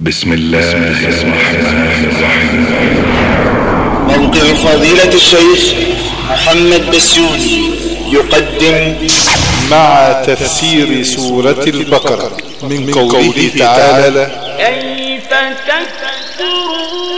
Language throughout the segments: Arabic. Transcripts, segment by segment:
بسم الله الرحمن الرحيم. موقع فضيلة الشيخ محمد بسيوني يقدم مع تفسير سورة البقرة من قوله تعالى كيف تكفرون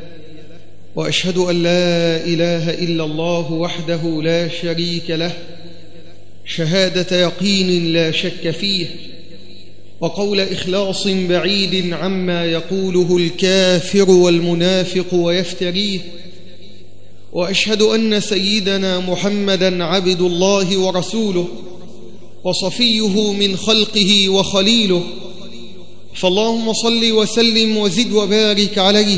وأشهد أن لا إله إلا الله وحده لا شريك له. شهادة يقين لا شك فيه. وقول إخلاص بعيد عما يقوله الكافر والمنافق ويفتريه. وأشهد أن سيدنا محمدا عبد الله ورسوله وصفيه من خلقه وخليله. فاللهم صل وسلم وزد وبارك عليه.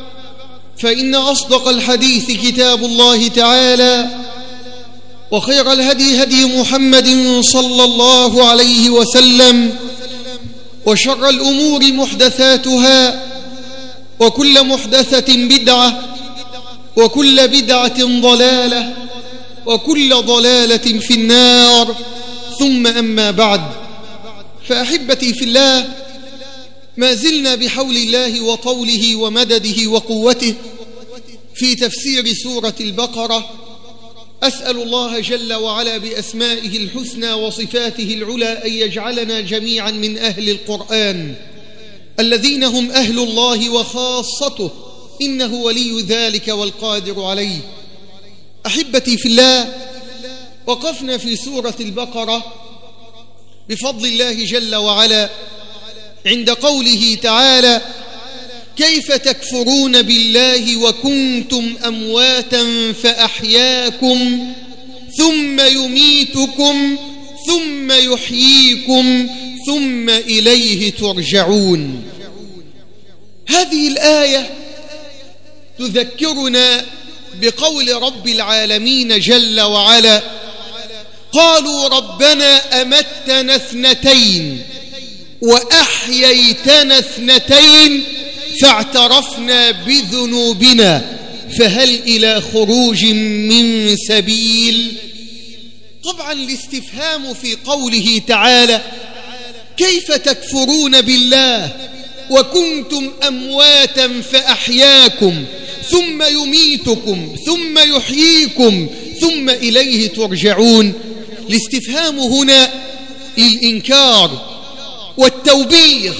فإن أصدق الحديث كتاب الله تعالى وخير الهدي هدي محمد صلى الله عليه وسلم وشر الأمور محدثاتها وكل محدثة بدعة وكل بدعة ضلالة وكل ضلالة في النار ثم أما بعد. فأحبتي في الله ما زلنا بحول الله وطوله ومدده وقوته في تفسير سورة البقرة. أسأل الله جل وعلا بأسمائه الحسنى وصفاته العلى أن يجعلنا جميعا من أهل القرآن. الذين هم أهل الله وخاصته. إنه ولي ذلك والقادر عليه. أحبتي في الله وقفنا في سورة البقرة. بفضل الله جل وعلا عند قوله تعالى كيف تكفرون بالله وكنتم أمواتا فأحياكم ثم يميتكم ثم يحييكم ثم إليه ترجعون هذه الآية تذكرنا بقول رب العالمين جل وعلا قالوا ربنا أمتنا اثنتين وأحييتنا اثنتين فاعترفنا بذنوبنا فهل إلى خروج من سبيل؟ طبعا الاستفهام في قوله تعالى كيف تكفرون بالله وكنتم أمواتا فأحياكم ثم يميتكم ثم يحييكم ثم إليه ترجعون؟ الاستفهام هنا للإنكار والتوبيخ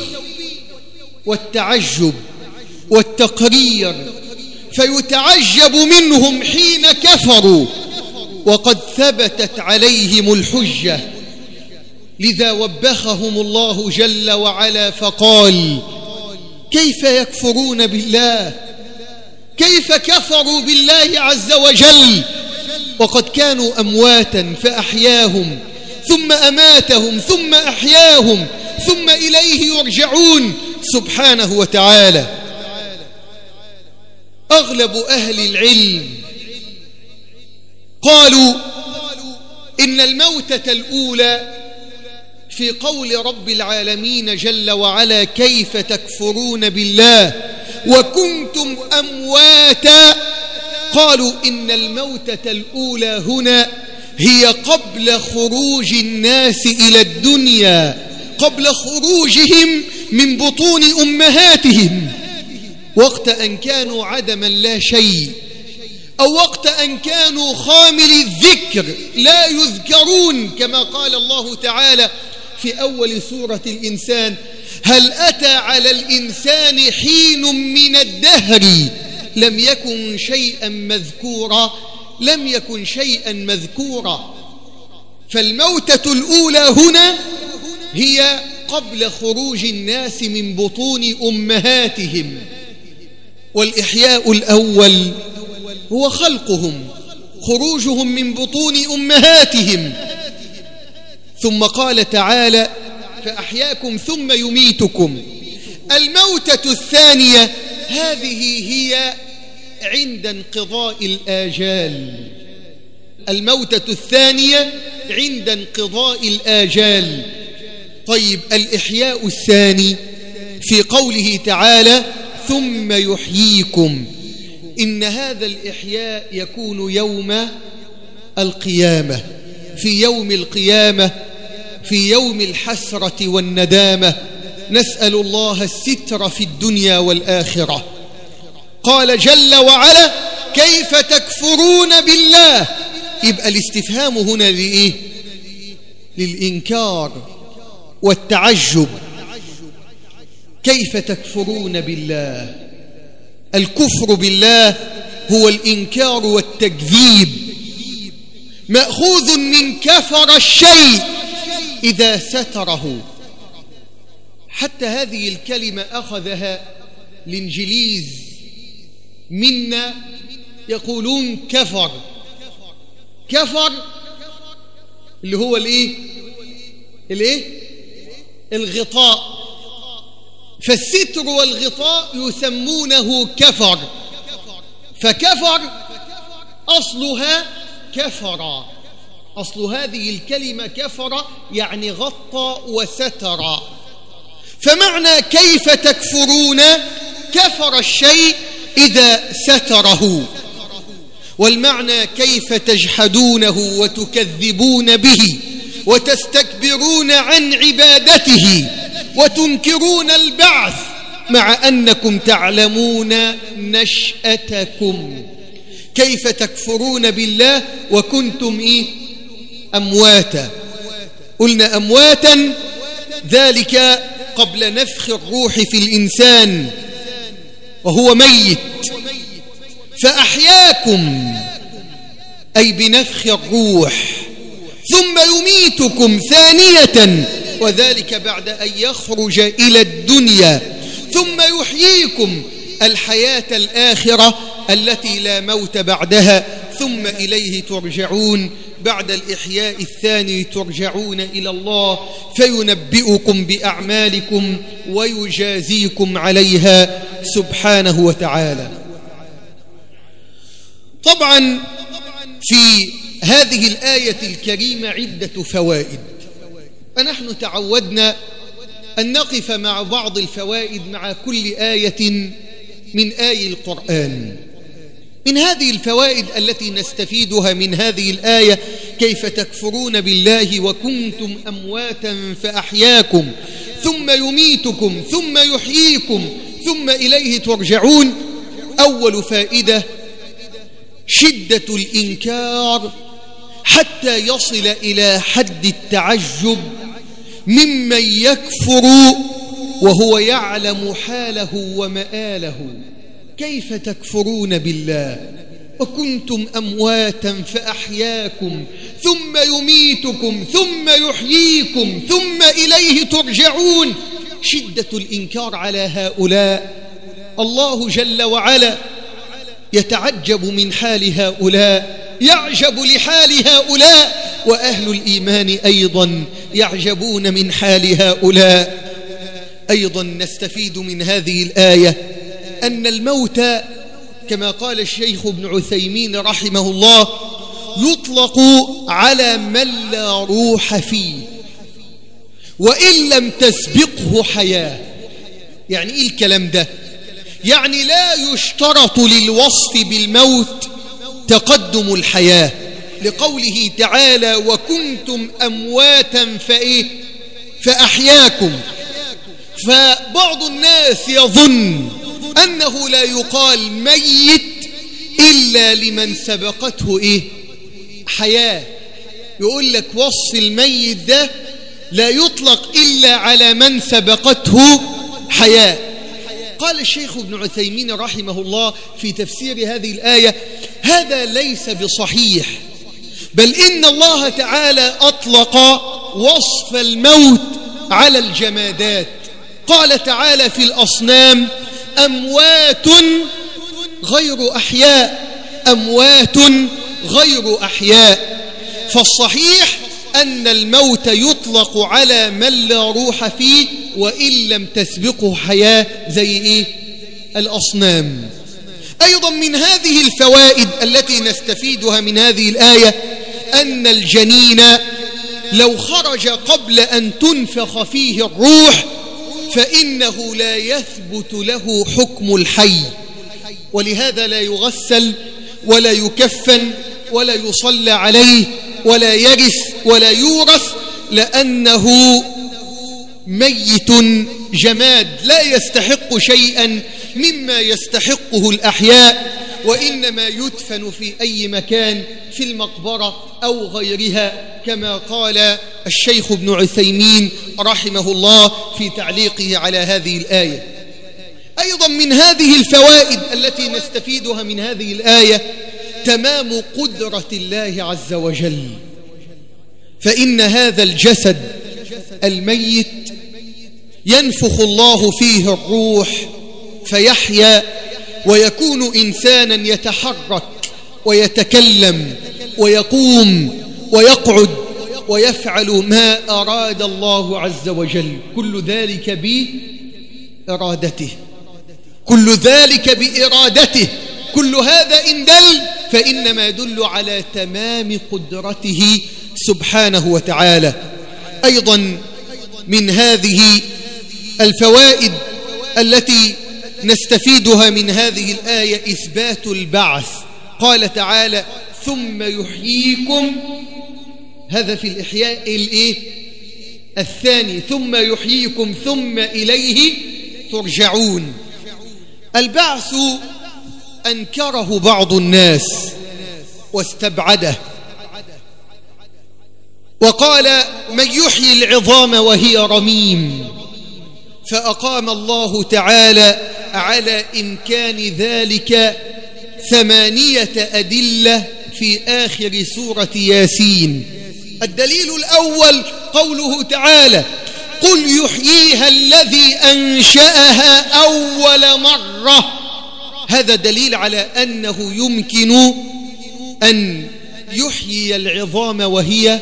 والتعجب والتقرير فيتعجب منهم حين كفروا وقد ثبتت عليهم الحجة. لذا وبخهم الله جل وعلا فقال كيف يكفرون بالله؟ كيف كفروا بالله عز وجل؟ وقد كانوا أمواتا فأحياهم ثم أماتهم ثم أحياهم ثم إليه يرجعون سبحانه وتعالى. أغلب أهل العلم قالوا إن الموتة الأولى في قول رب العالمين جل وعلا كيف تكفرون بالله وكنتم أمواتا؟ قالوا إن الموتة الأولى هنا هي قبل خروج الناس إلى الدنيا. قبل خروجهم من بطون أمهاتهم. وقت أن كانوا عدما لا شيء أو وقت أن كانوا خامل الذكر لا يذكرون كما قال الله تعالى في أول سورة الإنسان هل أتى على الإنسان حين من الدهر؟ لم يكن شيئا مذكورا لم يكن شيئا مذكورا. فالموتة الأولى هنا هي قبل خروج الناس من بطون أمهاتهم. والإحياء الأول هو خلقهم خروجهم من بطون أمهاتهم. ثم قال تعالى فأحياكم ثم يميتكم. الموتة الثانية هذه هي عند انقضاء الآجال. الموتة الثانية عند انقضاء الآجال. طيب الإحياء الثاني في قوله تعالى ثم يحييكم إن هذا الإحياء يكون يوم القيامة في يوم القيامة في يوم الحسرة والندامة. نسأل الله الستر في الدنيا والآخرة. قال جل وعلا كيف تكفرون بالله؟ يبقى الاستفهام هنا لإيه؟ للإنكار. والتعجب. كيف تكفرون بالله؟ الكفر بالله هو الإنكار والتكذيب. مأخوذ من كفر الشيء إذا ستره. حتى هذه الكلمة أخذها الإنجليز. منا يقولون كفر. كفر اللي هو الإيه؟ الإيه؟ الغطاء. فالستر والغطاء يسمونه كفر. فكفر أصلها كفر. أصل هذه الكلمة كفر يعني غطى وستر. فمعنى كيف تكفرون؟ كفر الشيء إذا ستره. والمعنى كيف تجحدونه وتكذبون به؟ وتستكبرون عن عبادته وتنكرون البعث مع أنكم تعلمون نشأتكم. كيف تكفرون بالله وكنتم إيه؟ أمواتا. قلنا أمواتا ذلك قبل نفخ الروح في الإنسان وهو ميت. فأحياكم أي بنفخ الروح. ثم يميتكم ثانية وذلك بعد أن يخرج إلى الدنيا. ثم يحييكم الحياة الآخرة التي لا موت بعدها. ثم إليه ترجعون. بعد الإحياء الثاني ترجعون إلى الله فينبئكم بأعمالكم ويجازيكم عليها سبحانه وتعالى. طبعا في هذه الآية الكريمة عدة فوائد. فنحن تعودنا أن نقف مع بعض الفوائد مع كل آية من آي القرآن. من هذه الفوائد التي نستفيدها من هذه الآية كيف تكفرون بالله وكنتم أمواتا فأحياكم ثم يميتكم ثم يحييكم ثم إليه ترجعون. أول فائدة شدة الإنكار حتى يصل إلى حد التعجب ممن يكفر وهو يعلم حاله ومآله. كيف تكفرون بالله؟ وكنتم أمواتا فأحياكم ثم يميتكم ثم يحييكم ثم إليه ترجعون. شدة الإنكار على هؤلاء. الله جل وعلا يتعجب من حال هؤلاء. يعجب لحال هؤلاء وأهل الإيمان أيضا يعجبون من حال هؤلاء. أيضا نستفيد من هذه الآية أن الموت كما قال الشيخ ابن عثيمين رحمه الله يطلق على من لا روح فيه وإن لم تسبقه حياة. يعني إيه الكلام ده؟ يعني لا يشترط للوصف بالموت تقدم الحياة لقوله تعالى وكنتم أمواتا فإيه؟ فأحياكم. فبعض الناس يظن أنه لا يقال ميت إلا لمن سبقته إيه؟ حياة. يقول لك وصف الميت ده لا يطلق إلا على من سبقته حياة. قال الشيخ ابن عثيمين رحمه الله في تفسير هذه الآية هذا ليس بصحيح بل إن الله تعالى أطلق وصف الموت على الجمادات. قال تعالى في الأصنام أموات غير أحياء أموات غير أحياء. فالصحيح أن الموت يطلق على من لا روح فيه وإن لم تسبقه حياة زي إيه؟ الأصنام أيضا من هذه الفوائد التي نستفيدها من هذه الآية أن الجنين لو خرج قبل أن تنفخ فيه الروح فإنه لا يثبت له حكم الحي ولهذا لا يغسل ولا يكفن ولا يصلى عليه ولا يرث ولا يورث لأنه ميت جماد لا يستحق شيئا مما يستحقه الأحياء وإنما يدفن في أي مكان في المقبرة أو غيرها كما قال الشيخ ابن عثيمين رحمه الله في تعليقه على هذه الآية. أيضا من هذه الفوائد التي نستفيدها من هذه الآية تمام قدرة الله عز وجل. فإن هذا الجسد الميت ينفخ الله فيه الروح فيحيا ويكون إنسانا يتحرك ويتكلم ويقوم ويقعد ويفعل ما أراد الله عز وجل. كل ذلك بإرادته. كل ذلك بإرادته. كل هذا إن دل فإنما يدل على تمام قدرته سبحانه وتعالى. أيضا من هذه الفوائد التي نستفيدها من هذه الآية إثبات البعث. قال تعالى ثم يحييكم. هذا في الإحياء الإيه؟ الثاني ثم يحييكم ثم إليه ترجعون. البعث أنكره بعض الناس واستبعده. وقال من يحيي العظام وهي رميم. فأقام الله تعالى على إمكان ذلك ثمانية أدلة في آخر سورة ياسين. الدليل الأول قوله تعالى قل يحييها الذي أنشأها أول مرة. هذا دليل على أنه يمكن أن يحيي العظام وهي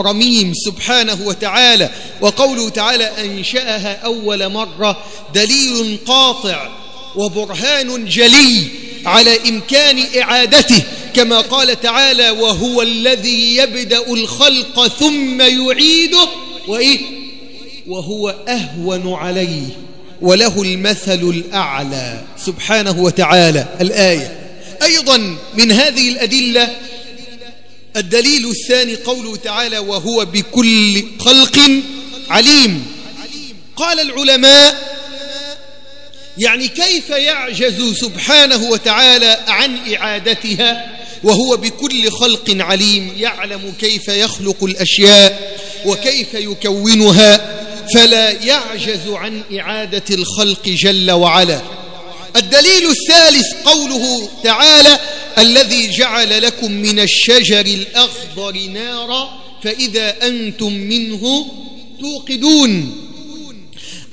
رميم سبحانه وتعالى وقوله تعالى أنشأها أول مرة دليل قاطع وبرهان جلي على إمكان إعادته كما قال تعالى وهو الذي يبدأ الخلق ثم يعيده. وإيه؟ وهو أهون عليه وله المثل الأعلى سبحانه وتعالى. الآية. أيضا من هذه الأدلة الدليل الثاني قوله تعالى وهو بكل خلق عليم. قال العلماء يعني كيف يعجز سبحانه وتعالى عن إعادتها وهو بكل خلق عليم؟ يعلم كيف يخلق الأشياء وكيف يكونها فلا يعجز عن إعادة الخلق جل وعلا. الدليل الثالث قوله تعالى الذي جعل لكم من الشجر الأخضر نارا فإذا أنتم منه توقدون.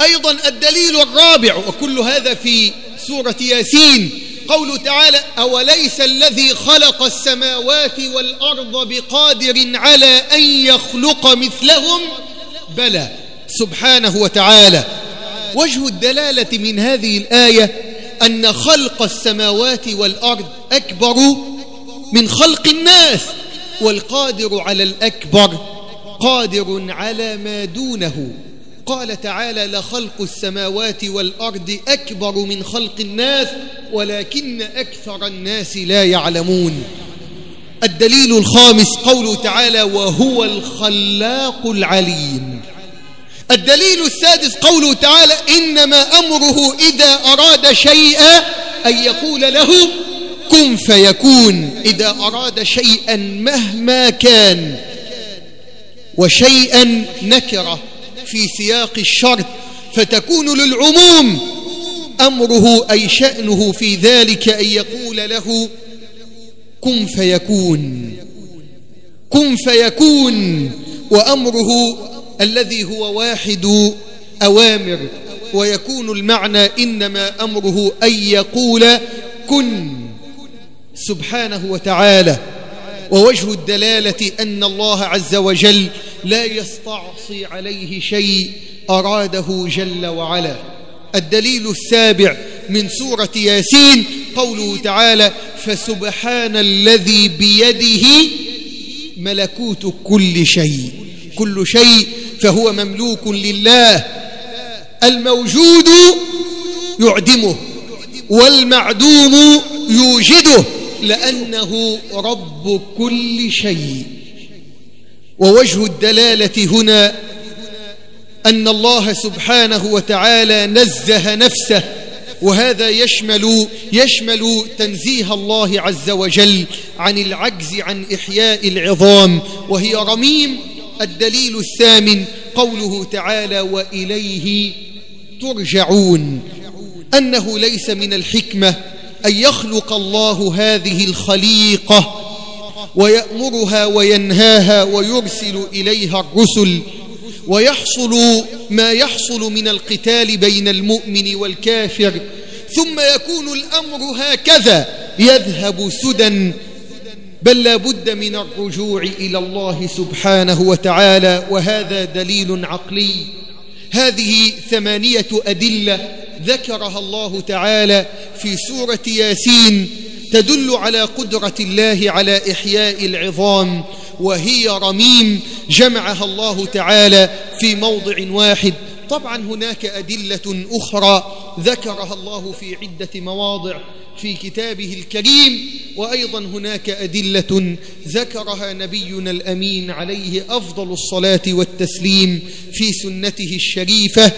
أيضا الدليل الرابع وكل هذا في سورة ياسين قوله تعالى أوليس الذي خلق السماوات والأرض بقادر على أن يخلق مثلهم؟ بلى سبحانه وتعالى. وجه الدلالة من هذه الآية أن خلق السماوات والأرض أكبر من خلق الناس والقادر على الأكبر قادر على ما دونه. قال تعالى لخلق السماوات والأرض أكبر من خلق الناس ولكن أكثر الناس لا يعلمون. الدليل الخامس قوله تعالى وهو الخلاق العليم. الدليل السادس قوله تعالى إنما أمره إذا أراد شيئا أن يقول له كن فيكون إذا أراد شيئا مهما كان وشيئا نكره في سياق الشرط فتكون للعموم أمره أي شأنه في ذلك أن يقول له كن فيكون كن فيكون وأمره الذي هو واحد أوامر ويكون المعنى إنما أمره أن يقول كن سبحانه وتعالى. ووجه الدلالة أن الله عز وجل لا يستعصي عليه شيء أراده جل وعلا. الدليل السابع من سورة ياسين قوله تعالى فسبحان الذي بيده ملكوت كل شيء. كل شيء فهو مملوك لله. الموجود يعدمه والمعدوم يوجده لأنه رب كل شيء. ووجه الدلالة هنا أن الله سبحانه وتعالى نزه نفسه وهذا يشمل يشمل تنزيه الله عز وجل عن العجز عن إحياء العظام وهي رميم الدليل الثامن قوله تعالى وإليه ترجعون أنه ليس من الحكمة أن يخلق الله هذه الخليقة ويأمرها وينهاها ويرسل إليها الرسل ويحصل ما يحصل من القتال بين المؤمن والكافر ثم يكون الأمر هكذا يذهب سدى بل لا بد من الرجوع إلى الله سبحانه وتعالى وهذا دليل عقلي. هذه ثمانية أدلة ذكرها الله تعالى في سورة ياسين تدل على قدرة الله على إحياء العظام وهي رميم جمعها الله تعالى في موضع واحد. طبعا هناك أدلة أخرى ذكرها الله في عدة مواضع في كتابه الكريم وأيضا هناك أدلة ذكرها نبينا الأمين عليه أفضل الصلاة والتسليم في سنته الشريفة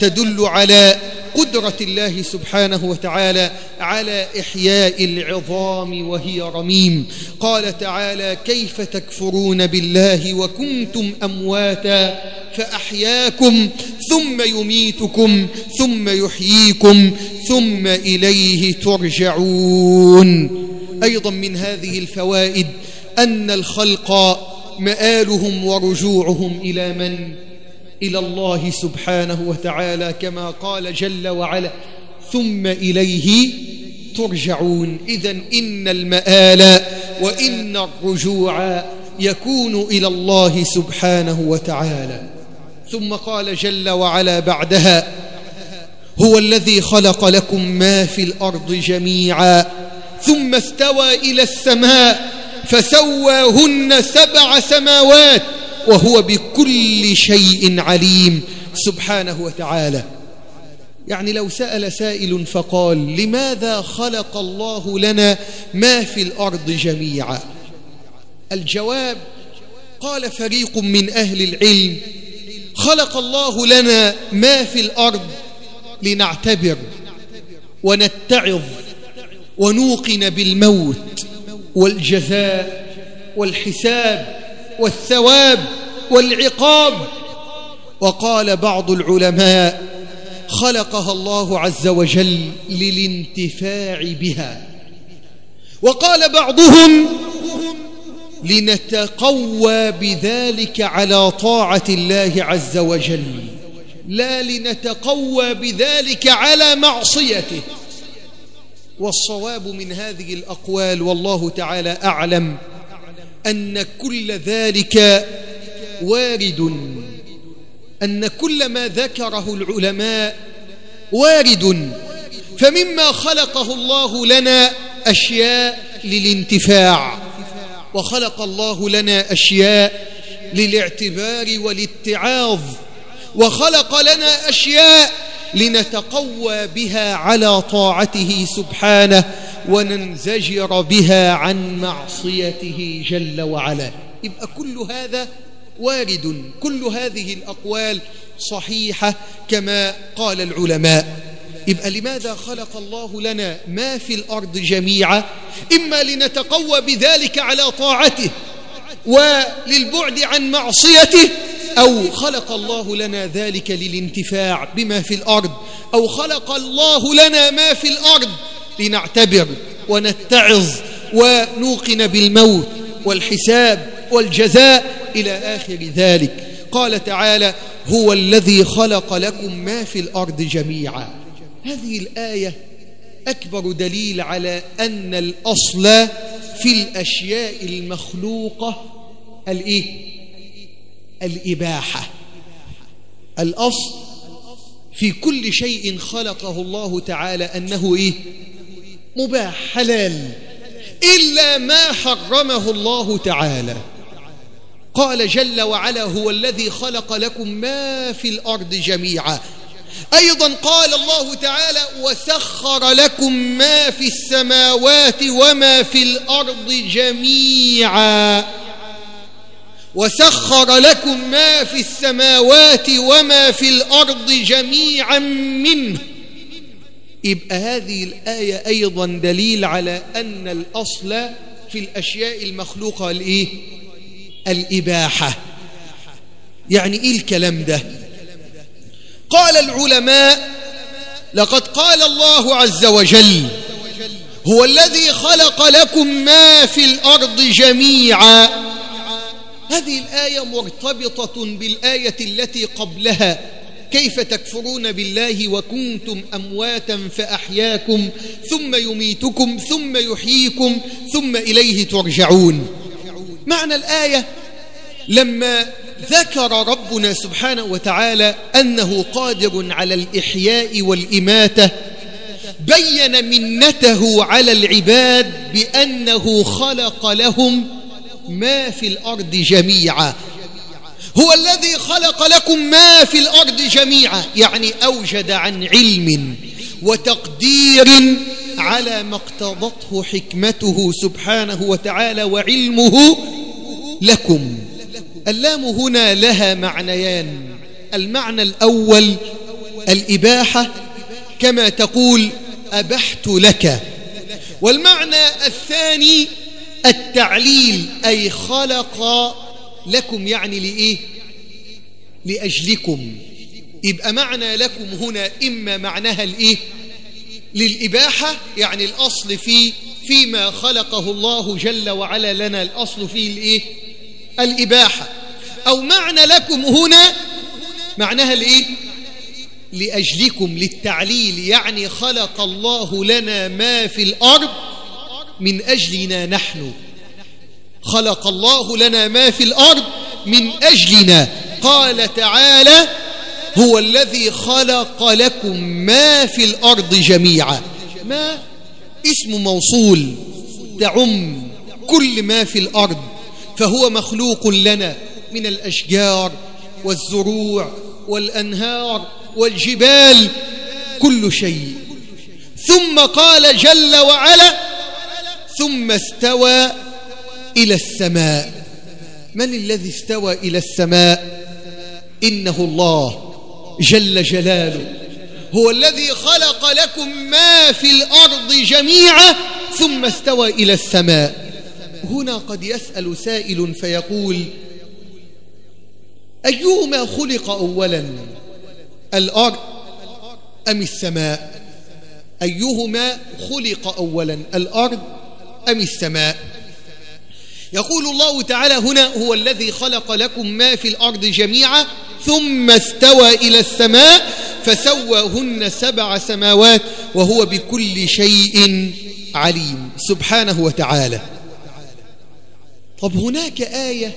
تدل على قدرة الله سبحانه وتعالى على إحياء العظام وهي رميم قال تعالى كيف تكفرون بالله وكنتم أمواتا فأحياكم ثم يميتكم ثم يحييكم ثم إليه ترجعون أيضا من هذه الفوائد أن الخلق مآلهم ورجوعهم إلى من؟ إلى الله سبحانه وتعالى كما قال جل وعلا ثم إليه ترجعون. إذا إن المآل وإن الرجوع يكون إلى الله سبحانه وتعالى. ثم قال جل وعلا بعدها هو الذي خلق لكم ما في الأرض جميعا ثم استوى إلى السماء فسواهن سبع سماوات وهو بكل شيء عليم سبحانه وتعالى. يعني لو سأل سائل فقال لماذا خلق الله لنا ما في الأرض جميعا؟ الجواب قال فريق من أهل العلم خلق الله لنا ما في الأرض لنعتبر ونتعظ ونوقن بالموت والجزاء والحساب والثواب والعقاب. وقال بعض العلماء خلقها الله عز وجل للانتفاع بها. وقال بعضهم لنتقوى بذلك على طاعة الله عز وجل. لا لنتقوى بذلك على معصيته. والصواب من هذه الأقوال والله تعالى أعلم أن كل ذلك وارد أن كل ما ذكره العلماء وارد فمما خلقه الله لنا أشياء للانتفاع وخلق الله لنا أشياء للاعتبار والاتعاظ وخلق لنا أشياء لنتقوى بها على طاعته سبحانه وننزجر بها عن معصيته جل وعلا. يبقى كل هذا وارد كل هذه الأقوال صحيحة كما قال العلماء. يبقى لماذا خلق الله لنا ما في الأرض جميعا؟ إما لنتقوى بذلك على طاعته وللبعد عن معصيته أو خلق الله لنا ذلك للانتفاع بما في الأرض أو خلق الله لنا ما في الأرض لنعتبر ونتعظ ونوقن بالموت. والحساب والجزاء إلى آخر ذلك قال تعالى هو الذي خلق لكم ما في الأرض جميعا هذه الآية أكبر دليل على أن الأصل في الأشياء المخلوقة الإيه؟ الإباحة الأصل في كل شيء خلقه الله تعالى أنه إيه؟ مباح حلال إلا ما حرمه الله تعالى. قال جل وعلا هو الذي خلق لكم ما في الأرض جميعا. أيضا قال الله تعالى وسخر لكم ما في السماوات وما في الأرض جميعا. وسخر لكم ما في السماوات وما في الأرض جميعا منه. يبقى هذه الآية أيضا دليل على أن الأصل في الأشياء المخلوقة الإيه؟ الإباحة. يعني إيه الكلام ده؟ قال العلماء لقد قال الله عز وجل هو الذي خلق لكم ما في الأرض جميعا. هذه الآية مرتبطة بالآية التي قبلها. كيف تكفرون بالله وكنتم أمواتا فأحياكم ثم يميتكم ثم يحييكم ثم إليه ترجعون. معنى الآية لما ذكر ربنا سبحانه وتعالى أنه قادر على الإحياء والإماتة بين منته على العباد بأنه خلق لهم ما في الأرض جميعا. هو الذي خلق لكم ما في الأرض جميعا يعني أوجد عن علم وتقدير على ما اقتضته حكمته سبحانه وتعالى وعلمه لكم. اللام هنا لها معنيان. المعنى الأول الإباحة كما تقول أبحت لك. والمعنى الثاني التعليل أي خلق لكم يعني لإيه؟ لأجلكم. يبقى معنى لكم هنا إما معناها الإيه للإباحة يعني الأصل في فيما خلقه الله جل وعلا لنا الأصل فيه الإيه الإباحة. أو معنى لكم هنا معناها الإيه لأجلكم للتعليل يعني خلق الله لنا ما في الأرض من أجلنا نحن. خلق الله لنا ما في الأرض من أجلنا. قال تعالى هو الذي خلق لكم ما في الأرض جميعا. ما؟ اسم موصول. تعم كل ما في الأرض. فهو مخلوق لنا من الأشجار والزروع والأنهار والجبال كل شيء. ثم قال جل وعلا ثم استوى إلى السماء. من الذي استوى إلى السماء؟ إنه الله جل جلاله. هو الذي خلق لكم ما في الأرض جميعا ثم استوى إلى السماء. هنا قد يسأل سائل فيقول أيهما خلق أولا؟ الأرض أم السماء؟ أيهما خلق أولا؟ الأرض أم السماء؟ يقول الله تعالى هنا هو الذي خلق لكم ما في الأرض جميعا ثم استوى إلى السماء فسواهن سبع سماوات وهو بكل شيء عليم. سبحانه وتعالى. طب هناك آية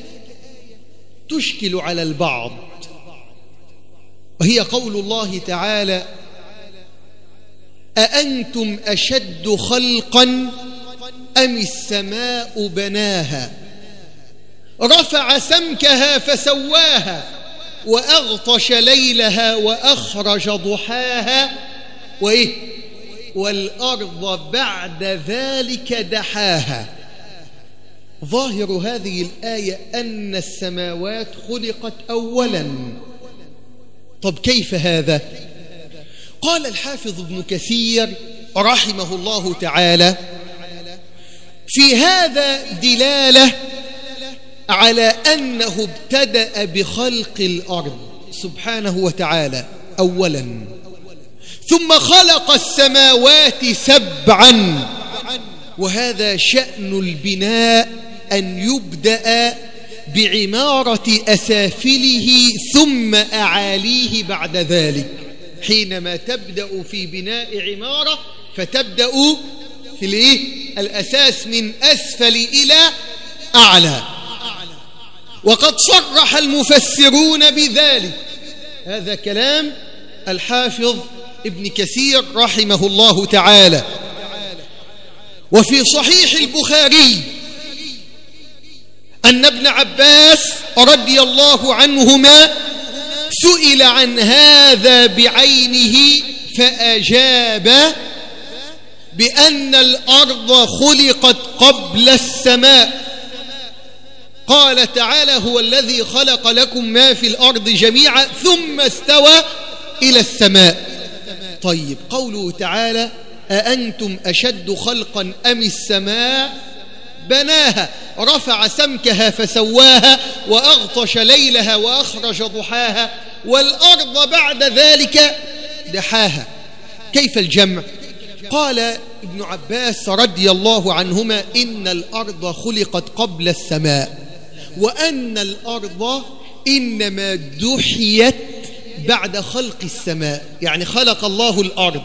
تشكل على البعض. وهي قول الله تعالى أأنتم أشد خلقا أم السماء بناها؟ رفع سمكها فسواها وأغطش ليلها وأخرج ضحاها. وإيه؟ والأرض بعد ذلك دحاها. ظاهر هذه الآية أن السماوات خلقت أولا. طب كيف هذا؟ قال الحافظ ابن كثير رحمه الله تعالى في هذا دلالة على أنه ابتدأ بخلق الأرض سبحانه وتعالى أولا. ثم خلق السماوات سبعا. وهذا شأن البناء أن يبدأ بعمارة أسافله ثم أعاليه بعد ذلك. حينما تبدأ في بناء عمارة فتبدأ في الإيه؟ الأساس من أسفل إلى أعلى. وقد صرح المفسرون بذلك. هذا كلام الحافظ ابن كثير رحمه الله تعالى. وفي صحيح البخاري أن ابن عباس رضي الله عنهما سئل عن هذا بعينه فأجاب بأن الأرض خلقت قبل السماء. قال تعالى هو الذي خلق لكم ما في الأرض جميعا ثم استوى إلى السماء. طيب قوله تعالى أأنتم أشد خلقا أم السماء؟ بناها رفع سمكها فسواها وأغطش ليلها وأخرج ضحاها والأرض بعد ذلك دحاها. كيف الجمع؟ قال ابن عباس رضي الله عنهما إن الأرض خلقت قبل السماء وأن الأرض إنما دحيت بعد خلق السماء يعني خلق الله الأرض.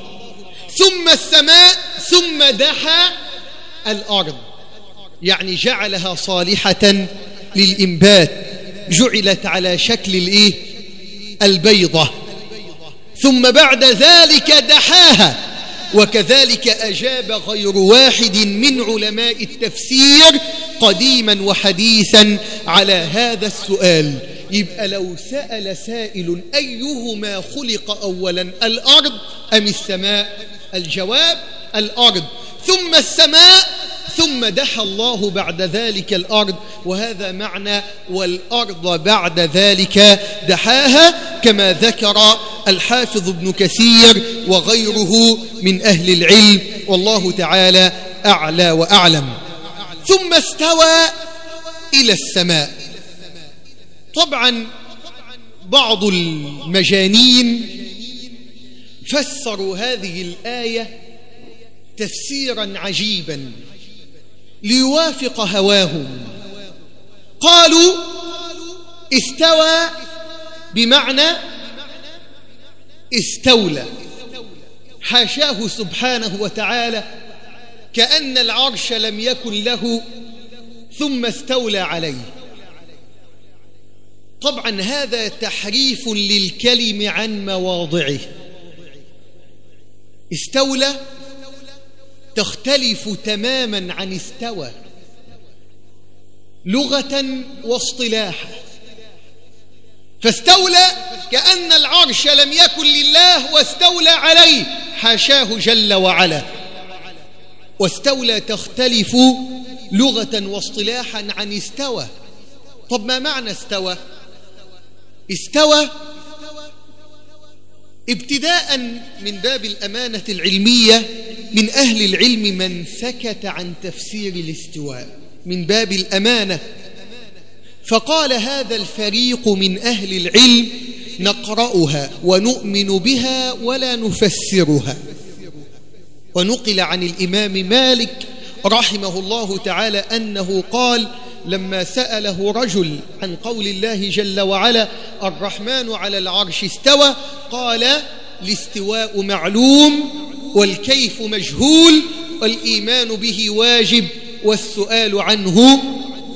ثم السماء ثم دحى الأرض. يعني جعلها صالحة للإنبات جعلت على شكل الإيه؟ البيضة. ثم بعد ذلك دحاها. وكذلك أجاب غير واحد من علماء التفسير قديما وحديثا على هذا السؤال. يبقى لو سأل سائل أيهما خلق أولا الأرض أم السماء؟ الجواب الأرض. ثم السماء ثم دحى الله بعد ذلك الأرض وهذا معنى والأرض بعد ذلك دحاها كما ذكر الحافظ ابن كثير وغيره من أهل العلم والله تعالى أعلى وأعلم. ثم استوى إلى السماء. طبعا بعض المجانين فسروا هذه الآية تفسيرا عجيبا. ليوافق هواهم قالوا استوى بمعنى استولى. حاشاه سبحانه وتعالى كأن العرش لم يكن له ثم استولى عليه. طبعا هذا تحريف للكلم عن مواضعه. استولى تختلف تماما عن استوى لغة واصطلاحا فاستولى كأن العرش لم يكن لله واستولى عليه حاشاه جل وعلا. واستولى تختلف لغة واصطلاحا عن استوى. طب ما معنى استوى؟ استوى ابتداء من باب الأمانة العلمية من أهل العلم من سكت عن تفسير الاستواء من باب الأمانة. فقال هذا الفريق من أهل العلم نقرأها ونؤمن بها ولا نفسرها. ونقل عن الإمام مالك رحمه الله تعالى أنه قال لما سأله رجل عن قول الله جل وعلا الرحمن على العرش استوى قال الاستواء معلوم والكيف مجهول والإيمان به واجب والسؤال عنه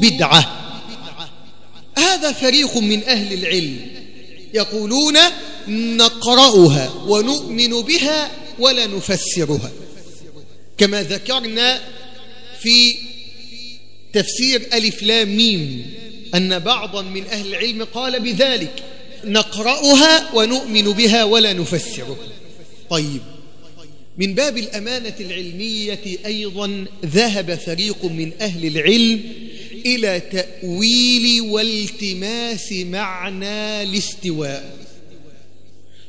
بدعة. هذا فريق من أهل العلم يقولون نقرأها ونؤمن بها ولا نفسرها كما ذكرنا في تفسير ألف لام ميم أن بعضا من أهل العلم قال بذلك نقرأها ونؤمن بها ولا نفسرها طيب من باب الأمانة العلمية أيضا ذهب فريق من أهل العلم إلى تأويل والتماس معنى الاستواء.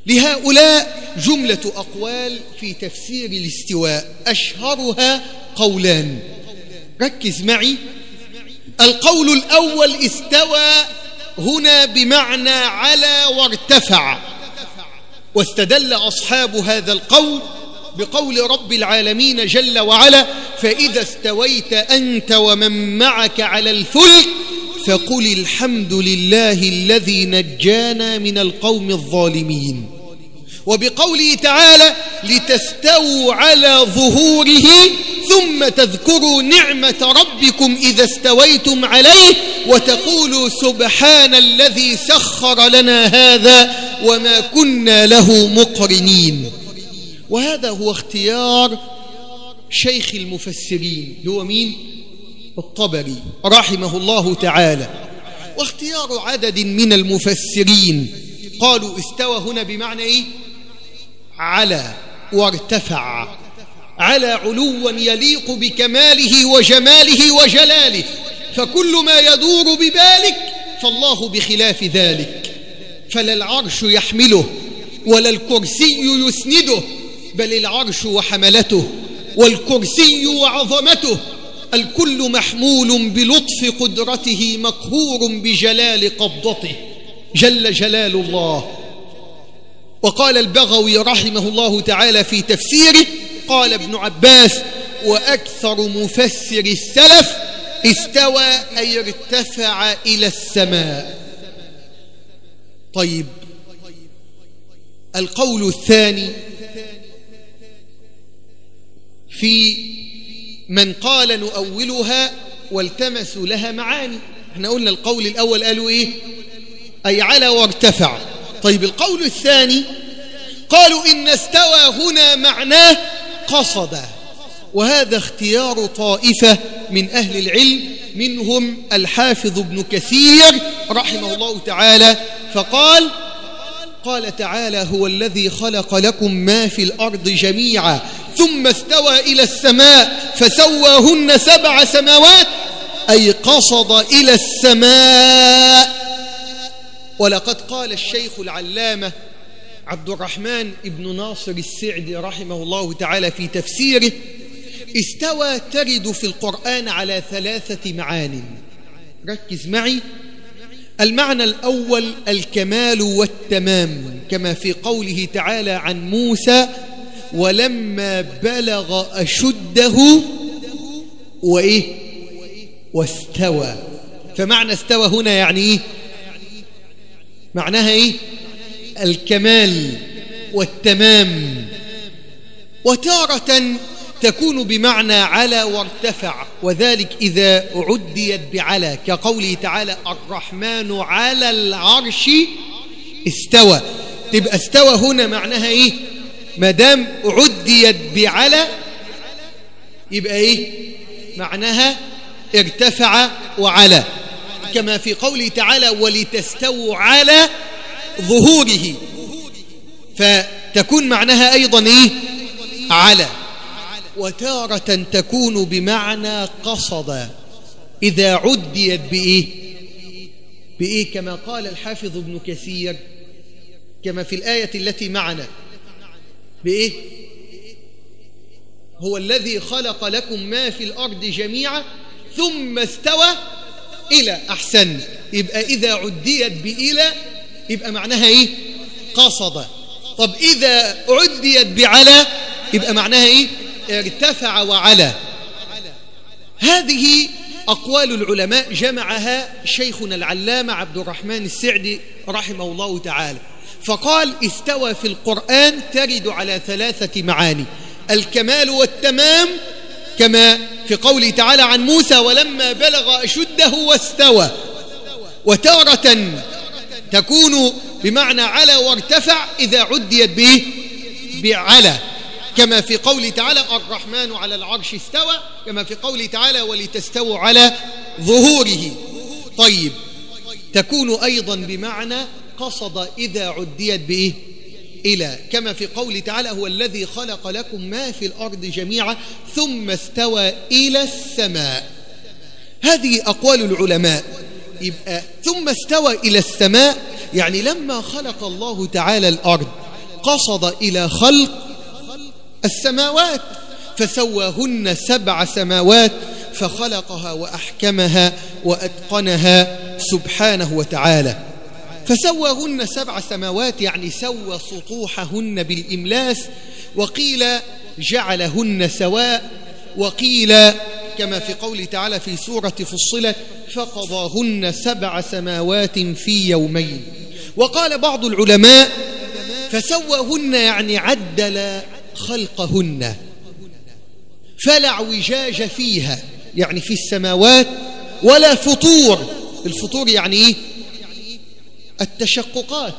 لهؤلاء جملة أقوال في تفسير الاستواء أشهرها قولان ركز معي. القول الأول استوى هنا بمعنى على وارتفع. واستدل أصحاب هذا القول بقول رب العالمين جل وعلا فإذا استويت أنت ومن معك على الفلك فقل الحمد لله الذي نجانا من القوم الظالمين. وبقوله تعالى لتستووا على ظهوره ثم تذكروا نعمة ربكم إذا استويتم عليه وتقولوا سبحان الذي سخر لنا هذا وما كنا له مقرنين. وهذا هو اختيار شيخ المفسرين هو مين؟ الطبري رحمه الله تعالى. واختيار عدد من المفسرين. قالوا استوى هنا بمعنى إيه؟ على وارتفع. على علوا يليق بكماله وجماله وجلاله فكل ما يدور ببالك فالله بخلاف ذلك. فلا العرش يحمله ولا الكرسي يسنده بل العرش وحملته والكرسي وعظمته. الكل محمول بلطف قدرته مقهور بجلال قبضته. جل جلال الله. وقال البغوي رحمه الله تعالى في تفسيره قال ابن عباس وأكثر مفسر السلف استوى أي ارتفع إلى السماء. طيب القول الثاني في من قال نؤولها والتمسوا لها معاني. إحنا قلنا القول الأول قالوا إيه؟ أي على وارتفع. طيب القول الثاني قالوا إن استوى هنا معناه قصد وهذا اختيار طائفة من أهل العلم منهم الحافظ ابن كثير رحمه الله تعالى فقال قال تعالى هو الذي خلق لكم ما في الأرض جميعا ثم استوى إلى السماء فسواهن سبع سماوات أي قصد إلى السماء. ولقد قال الشيخ العلامة عبد الرحمن ابن ناصر السعدي رحمه الله تعالى في تفسيره استوى ترد في القرآن على ثلاثة معان. ركز معي. المعنى الأول الكمال والتمام كما في قوله تعالى عن موسى ولما بلغ أشده وإيه؟ واستوى. فمعنى استوى هنا يعني إيه؟ معناها إيه؟ الكمال والتمام. وتارة تكون بمعنى على وارتفع وذلك إذا عديت بعلى. كقوله تعالى الرحمن على العرش استوى. تبقى استوى هنا معناها إيه؟ مدام عديت بعلى يبقى إيه؟ معناها ارتفع وعلى. كما في قوله تعالى ولتستووا على ظهوره. فتكون معناها أيضا إيه؟ على وتارة تكون بمعنى قصد. إذا عديت بإيه؟ بإيه؟ كما قال الحافظ ابن كثير كما في الآية التي معنا. بإيه؟ هو الذي خلق لكم ما في الأرض جميعا ثم استوى إلى أحسن. يبقى إذا عديت بإلى يبقى معناها إيه؟ قصد. طب إذا عديت بعلى يبقى معناها إيه؟ ارتفع وعلى هذه أقوال العلماء جمعها شيخنا العلامة عبد الرحمن السعدي رحمه الله تعالى. فقال استوى في القرآن ترد على ثلاثة معاني الكمال والتمام كما في قوله تعالى عن موسى ولما بلغ أشده واستوى وتارة تكون بمعنى على وارتفع إذا عديت به بعلى. كما في قوله تعالى الرحمن على العرش استوى كما في قوله تعالى ولتستووا على ظهوره. طيب تكون أيضا بمعنى قصد إذا عديت بإيه إلى. كما في قوله تعالى هو الذي خلق لكم ما في الأرض جميعا ثم استوى إلى السماء. هذه أقوال العلماء. يبقى ثم استوى إلى السماء يعني لما خلق الله تعالى الأرض قصد إلى خلق السماوات فسواهن سبع سماوات فخلقها وأحكمها وأتقنها سبحانه وتعالى. فسواهن سبع سماوات يعني سوى سطوحهن بالإملاس وقيل جعلهن سواء وقيل كما في قوله تعالى في سورة فصلت فقضاهن سبع سماوات في يومين. وقال بعض العلماء فسواهن يعني عدل خلقهن. فلا اعوجاج فيها يعني في السماوات ولا فطور. الفطور يعني إيه؟ التشققات.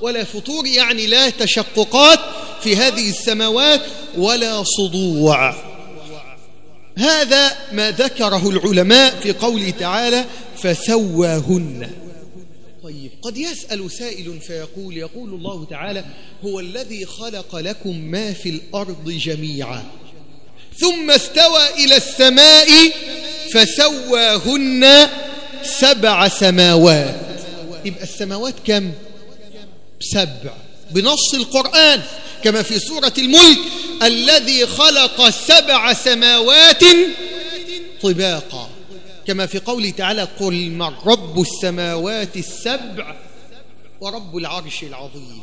ولا فطور يعني لا تشققات في هذه السماوات ولا صدوع. هذا ما ذكره العلماء في قوله تعالى فسواهن. طيب قد يسأل سائل فيقول يقول الله تعالى هو الذي خلق لكم ما في الأرض جميعا ثم استوى إلى السماء فسواهن سبع سماوات. يبقى السماوات كم؟ سبع. بنص القرآن. كما في سورة الملك الذي خلق سبع سماوات طباقا كما في قوله تعالى قل من رب السماوات السبع ورب العرش العظيم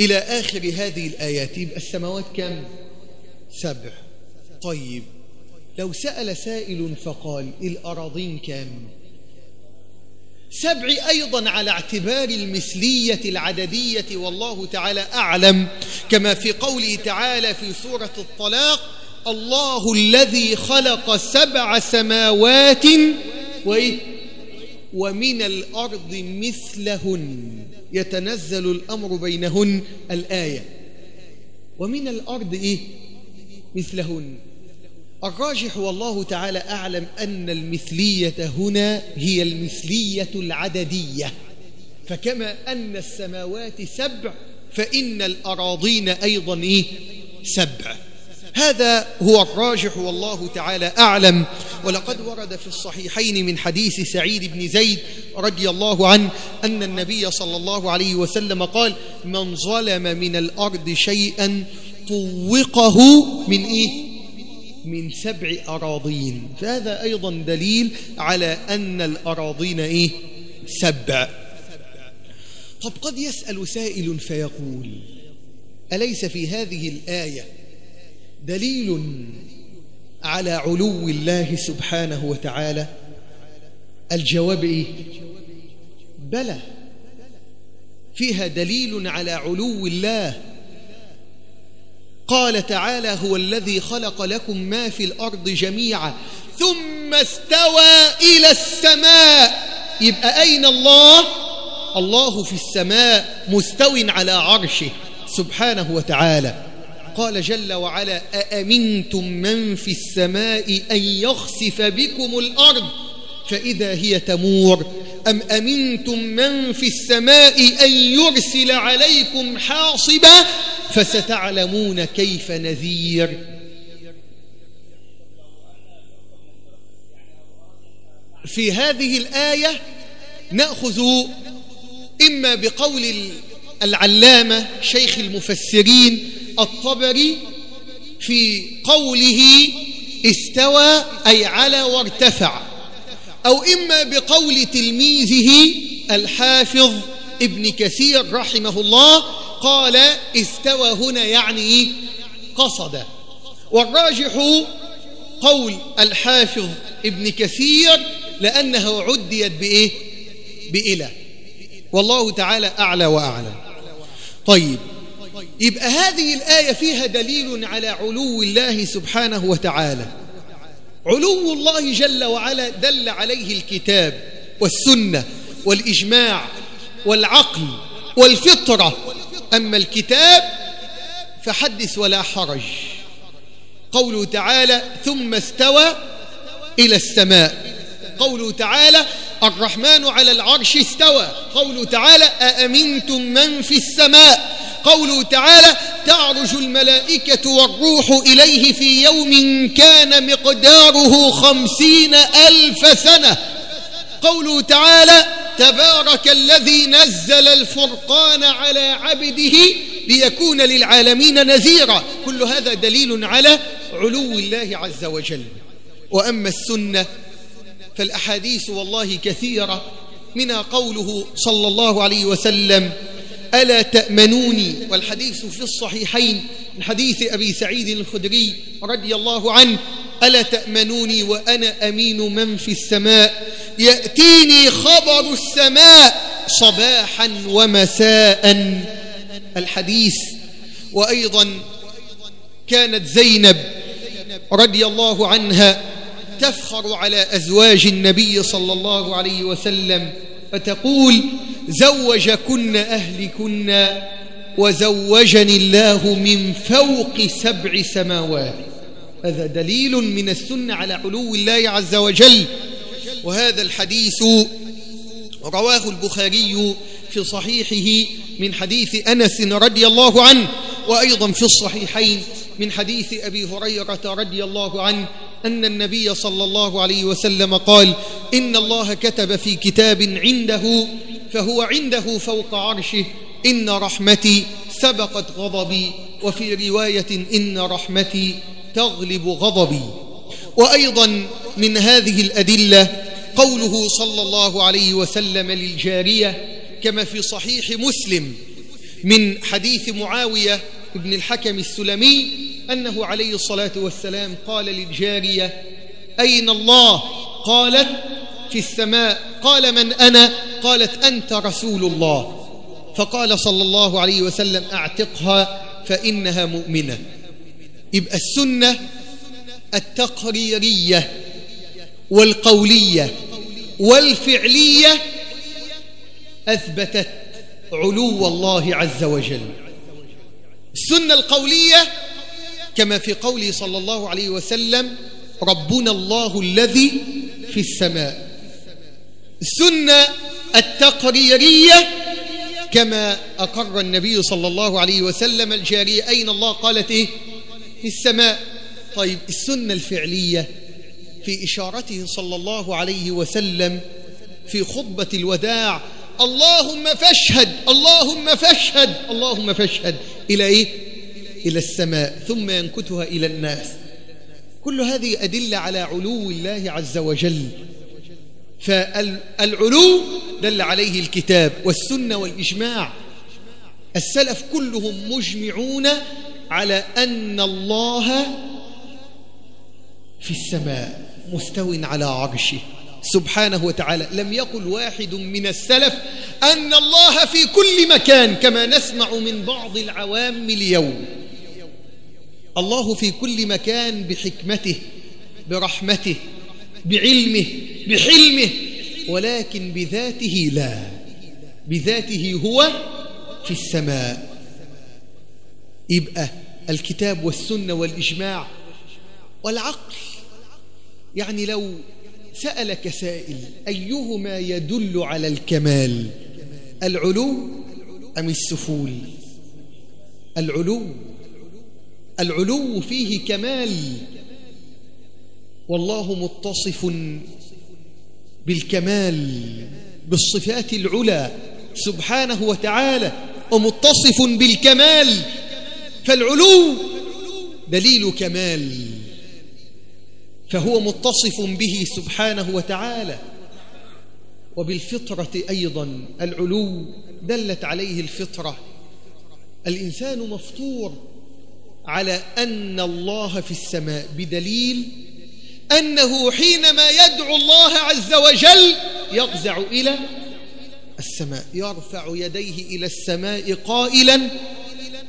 إلى آخر هذه الآيات يبقى السماوات كم؟ سبع طيب لو سأل سائل فقال الأراضين كم؟ سبع أيضا على اعتبار المثلية العددية والله تعالى أعلم كما في قوله تعالى في سورة الطلاق الله الذي خلق سبع سماوات؟ ومن الأرض مثلهن يتنزل الأمر بينهن الآية ومن الأرض إيه؟ مثلهن الراجح والله تعالى أعلم أن المثلية هنا هي المثلية العددية فكما أن السماوات سبع فإن الأراضين أيضا إيه؟ سبع هذا هو الراجح والله تعالى أعلم ولقد ورد في الصحيحين من حديث سعيد بن زيد رضي الله عنه أن النبي صلى الله عليه وسلم قال من ظلم من الأرض شيئا طوقه من إيه؟ من سبع أراضين فهذا أيضا دليل على أن الأراضين إيه؟ سبع طب قد يسأل سائل فيقول أليس في هذه الآية دليل على علو الله سبحانه وتعالى الجواب إيه؟ بلى فيها دليل على علو الله قال تعالى هو الذي خلق لكم ما في الأرض جميعا ثم استوى إلى السماء. يبقى أين الله؟ الله في السماء مستو على عرشه سبحانه وتعالى. قال جل وعلا أأمنتم من في السماء أن يخسف بكم الأرض؟ فإذا هي تمور. أم أمنتم من في السماء أن يرسل عليكم حاصبا؟ فستعلمون كيف نذير. في هذه الآية نأخذ إما بقول العلامة شيخ المفسرين الطبري في قوله استوى أي على وارتفع أو إما بقول تلميذه الحافظ ابن كثير رحمه الله قال استوى هنا يعني قصد. والراجح قول الحافظ ابن كثير لأنه عديت بإيه؟ بإله والله تعالى أعلى وأعلم طيب يبقى هذه الآية فيها دليل على علو الله سبحانه وتعالى. علو الله جل وعلا دل عليه الكتاب والسنة والإجماع والعقل. والفطرة. أما الكتاب فحدث ولا حرج. قوله تعالى ثم استوى إلى السماء. قوله تعالى الرحمن على العرش استوى. قوله تعالى أأمنتم من في السماء. قوله تعالى تعرج الملائكة والروح إليه في يوم كان مقداره خمسين ألف سنة. قوله تعالى تبارك الذي نزل الفرقان على عبده ليكون للعالمين نذيرا. كل هذا دليل على علو الله عز وجل. وأما السنة فالأحاديث والله كثيرة. منها قوله صلى الله عليه وسلم ألا تأمنوني؟ والحديث في الصحيحين من حديث أبي سعيد الخدري رضي الله عنه ألا تأمنوني وأنا أمين من في السماء؟ يأتيني خبر السماء صباحا ومساء. الحديث. وأيضا كانت زينب رضي الله عنها تفخر على أزواج النبي صلى الله عليه وسلم فتقول زوجكن أهلكن وزوجني الله من فوق سبع سماوات. هذا دليل من السنة على علو الله عز وجل. وهذا الحديث رواه البخاري في صحيحه من حديث أنس رضي الله عنه وأيضا في الصحيحين من حديث أبي هريرة رضي الله عنه أن النبي صلى الله عليه وسلم قال إن الله كتب في كتاب عنده فهو عنده فوق عرشه إن رحمتي سبقت غضبي وفي رواية إن رحمتي تغلب غضبي. وأيضا من هذه الأدلة قوله صلى الله عليه وسلم للجارية كما في صحيح مسلم من حديث معاوية ابن الحكم السلمي أنه عليه الصلاة والسلام قال للجارية أين الله؟ قالت في السماء. قال من أنا؟ قالت أنت رسول الله. فقال صلى الله عليه وسلم أعتقها فإنها مؤمنة. يبقى السنة التقريرية والقولية والفعلية أثبتت علو الله عز وجل. السنة القولية كما في قوله صلى الله عليه وسلم ربنا الله الذي في السماء. السنة التقريرية كما أقر النبي صلى الله عليه وسلم الجارية أين الله قالت إيه؟ في السماء. طيب السنة الفعلية في إشارته صلى الله عليه وسلم في خطبة الوداع اللهم فاشهد اللهم فاشهد اللهم فاشهد إلى إيه؟ إلى السماء ثم ينكتها إلى الناس. كل هذه أدلة على علو الله عز وجل. فالعلو دل عليه الكتاب والسنة والإجماع. السلف كلهم مجمعون على أن الله في السماء مستو على عرشه. سبحانه وتعالى. لم يقل واحد من السلف أن الله في كل مكان كما نسمع من بعض العوام اليوم. الله في كل مكان بحكمته برحمته بعلمه بحلمه ولكن بذاته لا. بذاته هو في السماء. يبقى الكتاب والسنة والإجماع والعقل. يعني لو سألك سائل أيهما يدل على الكمال؟ العلو أم السفول؟ العلو العلو فيه كمال. والله متصف بالكمال بالصفات العلى سبحانه وتعالى ومتصف بالكمال. فالعلو دليل كمال فهو متصف به سبحانه وتعالى. وبالفطرة أيضا العلو دلت عليه الفطرة. الإنسان مفطور على أن الله في السماء بدليل أنه حينما يدعو الله عز وجل يقزع إلى السماء يرفع يديه إلى السماء قائلا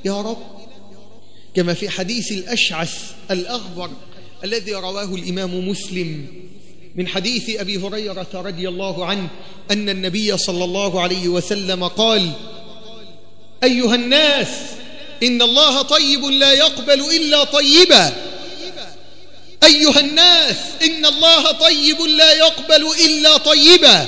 يا رب كما في حديث الأشعث الأخبر الذي رواه الإمام مسلم من حديث أبي هريرة رضي الله عنه أن النبي صلى الله عليه وسلم قال أيها الناس إن الله طيب لا يقبل إلا طيبا. أيها الناس إن الله طيب لا يقبل إلا طيبا.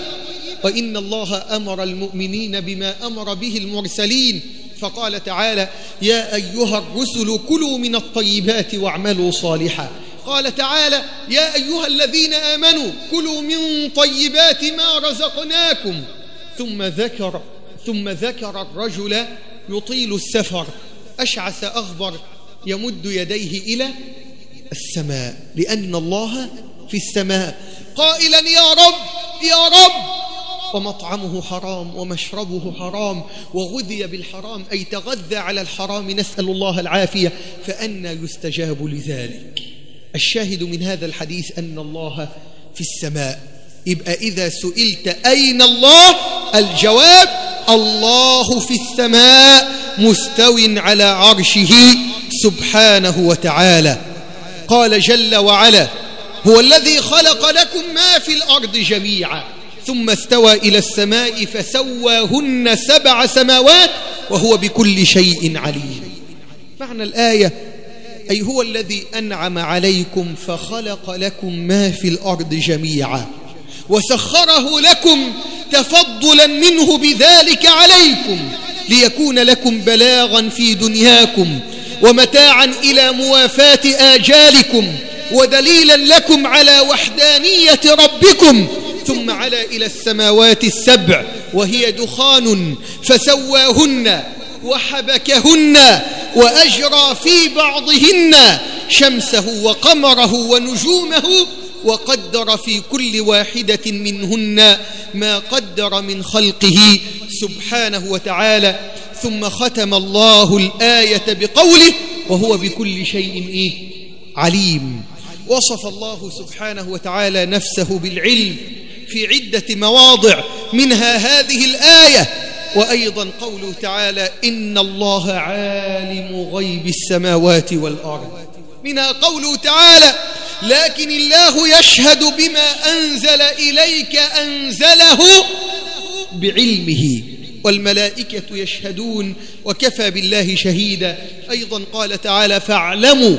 وإن الله أمر المؤمنين بما أمر به المرسلين فقال تعالى يا أيها الرسل كلوا من الطيبات واعملوا صالحا. قال تعالى يا أيها الذين آمنوا كلوا من طيبات ما رزقناكم. ثم ذكر ثم ذكر الرجل يطيل السفر. أشعث أغبر يمد يديه إلى السماء لأن الله في السماء. قائلا يا رب يا رب! ومطعمه حرام ومشربه حرام وغذي بالحرام أي تغذى على الحرام نسأل الله العافية. فأنا يستجاب لذلك. الشاهد من هذا الحديث أن الله في السماء. يبقى إذا سئلت أين الله؟ الجواب الله في السماء مستو على عرشه سبحانه وتعالى. قال جل وعلا هو الذي خلق لكم ما في الأرض جميعا. ثم استوى إلى السماء فسواهن سبع سماوات وهو بكل شيء عليم. معنى الآية أي هو الذي أنعم عليكم فخلق لكم ما في الأرض جميعا وسخره لكم تفضلا منه بذلك عليكم ليكون لكم بلاغا في دنياكم ومتاعا إلى موافاة آجالكم ودليلا لكم على وحدانية ربكم ثم علا إلى السماوات السبع وهي دخان فسواهن وحبكهن وأجرى في بعضهن شمسه وقمره ونجومه وقدر في كل واحدة منهن ما قدر من خلقه سبحانه وتعالى ثم ختم الله الآية بقوله وهو بكل شيء إيه؟ عليم وصف الله سبحانه وتعالى نفسه بالعلم في عدة مواضع منها هذه الآية وأيضا قوله تعالى إن الله عالم غيب السماوات والأرض. منها قوله تعالى لكن الله يشهد بما أنزل إليك أنزله بعلمه. والملائكة يشهدون وكفى بالله شهيدا. أيضا قال تعالى فاعلموا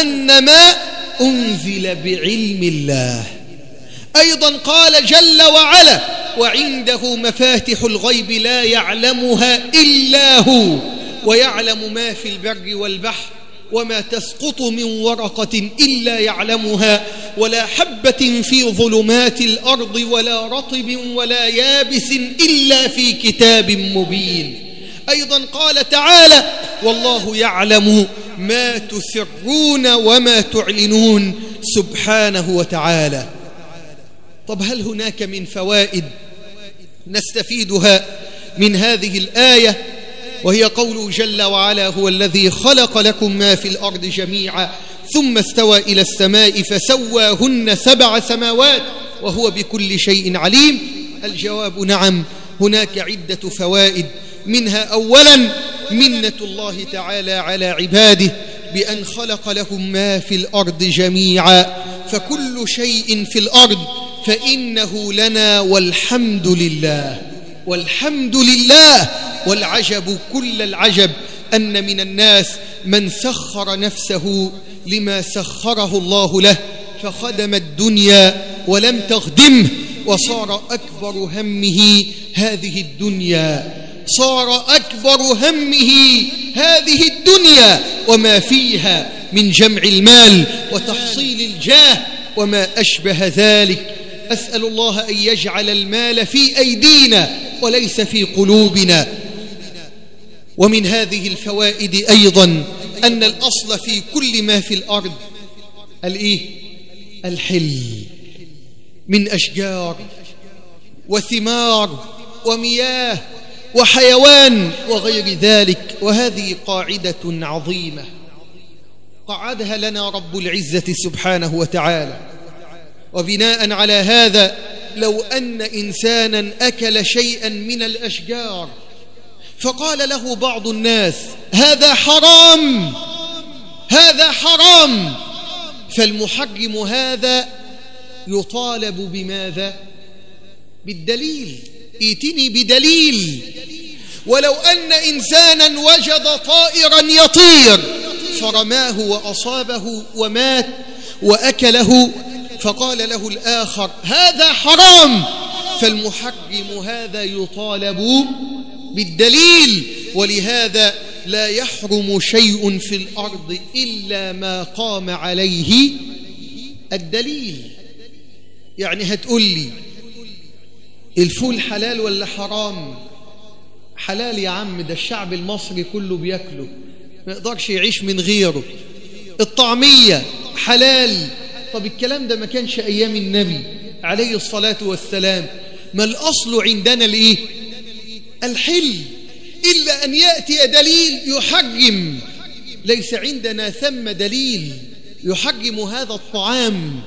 أن ما أنزل بعلم الله. أيضا قال جل وعلا وعنده مفاتح الغيب لا يعلمها إلا هو ويعلم ما في البر والبحر وما تسقط من ورقة إلا يعلمها ولا حبة في ظلمات الأرض ولا رطب ولا يابس إلا في كتاب مبين. أيضا قال تعالى والله يعلم ما تسرون وما تعلنون سبحانه وتعالى. طب هل هناك من فوائد نستفيدها من هذه الآية؟ وهي قوله جل وعلا هو الذي خلق لكم ما في الأرض جميعا ثم استوى إلى السماء فسواهن سبع سماوات وهو بكل شيء عليم. الجواب نعم هناك عدة فوائد. منها أولا منة الله تعالى على عباده بأن خلق لهم ما في الأرض جميعا فكل شيء في الأرض فإنه لنا والحمد لله والحمد لله والعجب كل العجب أن من الناس من سخر نفسه لما سخره الله له فخدم الدنيا ولم تخدمه وصار أكبر همه هذه الدنيا. صار أكبر همه هذه الدنيا وما فيها من جمع المال وتحصيل الجاه وما أشبه ذلك أسأل الله أن يجعل المال في أيدينا وليس في قلوبنا. ومن هذه الفوائد أيضا أن الأصل في كل ما في الأرض الإيه؟ الحل. من أشجار وثمار ومياه وحيوان وغير ذلك. وهذه قاعدة عظيمة. قعدها لنا رب العزة سبحانه وتعالى. وبناء على هذا لو أن إنسانا أكل شيئا من الأشجار فقال له بعض الناس هذا حرام هذا حرام. فالمحرم هذا يطالب بماذا؟ بالدليل. ائتني بدليل. ولو أن إنسانا وجد طائرا يطير فرماه وأصابه ومات وأكله فقال له الآخر هذا حرام. فالمحرم هذا يطالب بالدليل ولهذا لا يحرم شيء في الأرض إلا ما قام عليه الدليل. يعني هتقول لي الفول حلال ولا حرام؟ حلال يا عم ده الشعب المصري كله بياكله ما يقدرش يعيش من غيره. الطعمية حلال طب الكلام ده ما كانش أيام النبي عليه الصلاة والسلام ما الأصل عندنا الإيه الحل إلا أن يأتي دليل يحرم ليس عندنا ثم دليل يحرم هذا الطعام.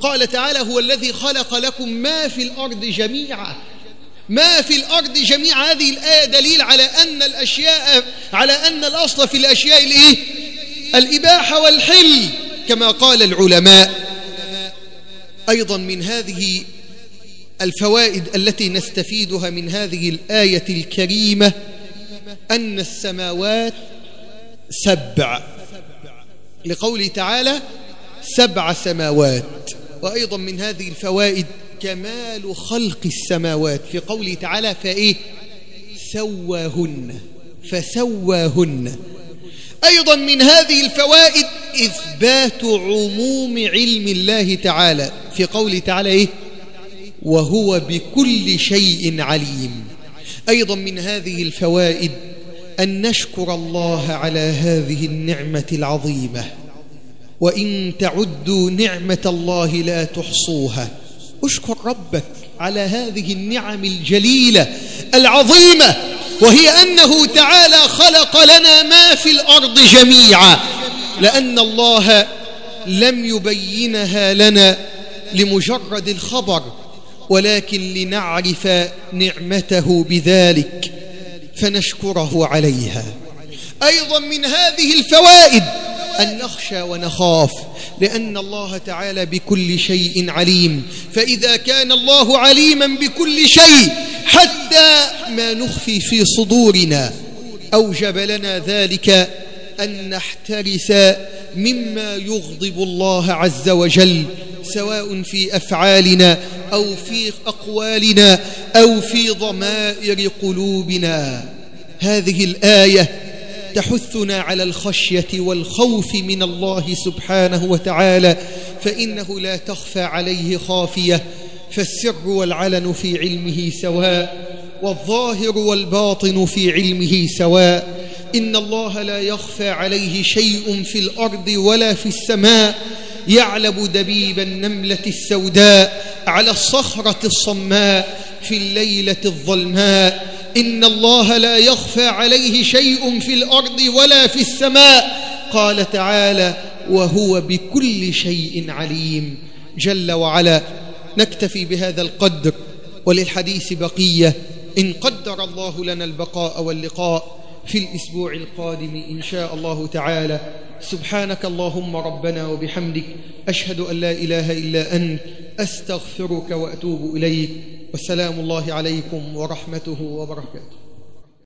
قال تعالى هو الذي خلق لكم ما في الأرض جميعا. ما في الأرض جميعا هذه الآية دليل على أن الأشياء على أن الأصل في الأشياء الإيه؟ الإباحة والحل كما قال العلماء. أيضا من هذه الفوائد التي نستفيدها من هذه الآية الكريمة أن السماوات سبع. لقوله تعالى سبع سماوات. وأيضا من هذه الفوائد كمال خلق السماوات. في قوله تعالى فإيه؟ سواهن. فسواهن. أيضا من هذه الفوائد إثبات عموم علم الله تعالى. في قوله تعالى إيه؟ وهو بكل شيء عليم. أيضا من هذه الفوائد أن نشكر الله على هذه النعمة العظيمة. وإن تعدوا نعمة الله لا تحصوها. اشكر ربك على هذه النعم الجليلة العظيمة وهي أنه تعالى خلق لنا ما في الأرض جميعا لأن الله لم يبينها لنا لمجرد الخبر ولكن لنعرف نعمته بذلك فنشكره عليها. أيضا من هذه الفوائد أن نخشى ونخاف. لأن الله تعالى بكل شيء عليم. فإذا كان الله عليما بكل شيء حتى ما نخفي في صدورنا أوجب لنا ذلك أن نحترس مما يغضب الله عز وجل سواء في أفعالنا أو في أقوالنا أو في ضمائر قلوبنا. هذه الآية تحثنا على الخشية والخوف من الله سبحانه وتعالى فإنه لا تخفى عليه خافية فالسر والعلن في علمه سواء والظاهر والباطن في علمه سواء. إن الله لا يخفى عليه شيء في الأرض ولا في السماء يعلم دبيب النملة السوداء على الصخرة الصماء في الليلة الظلماء. إن الله لا يخفى عليه شيء في الأرض ولا في السماء. قال تعالى وهو بكل شيء عليم جل وعلا نكتفي بهذا القدر وللحديث بقية. إن قدر الله لنا البقاء واللقاء في الأسبوع القادم إن شاء الله تعالى. سبحانك اللهم ربنا وبحمدك أشهد أن لا إله إلا أنت أستغفرك وأتوب إليك. والسلام الله عليكم ورحمته وبركاته.